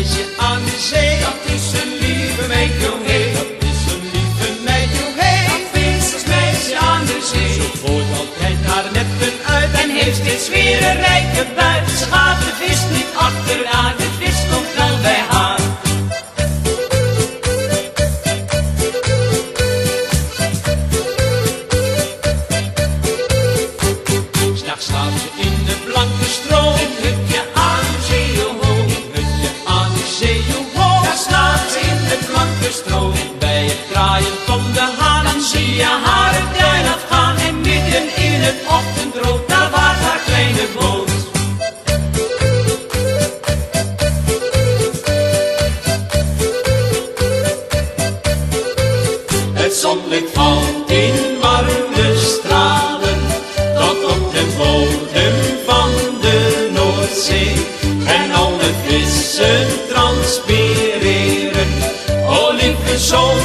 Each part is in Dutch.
Reise Op ochtendrood, daar was haar kleine boot. Het zonlicht valt in warme stralen, tot op de bodem van de Noordzee. En de vissen transpireren, o zon zon,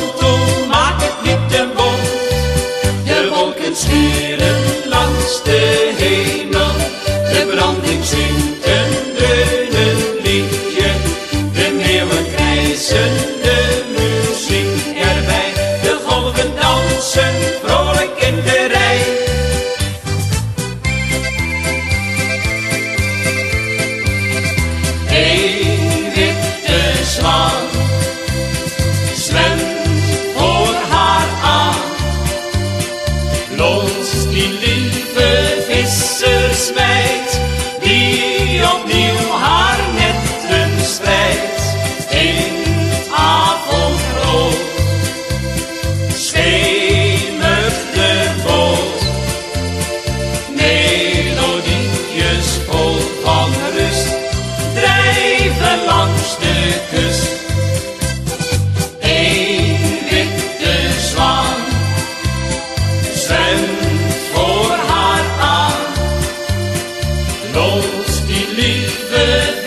Los die lieve vissersmeid, die opnieuw haar netten spreidt. In avondrood schemert de boot. Melodietjes vol van rust drijven langs de kust. Los die lieve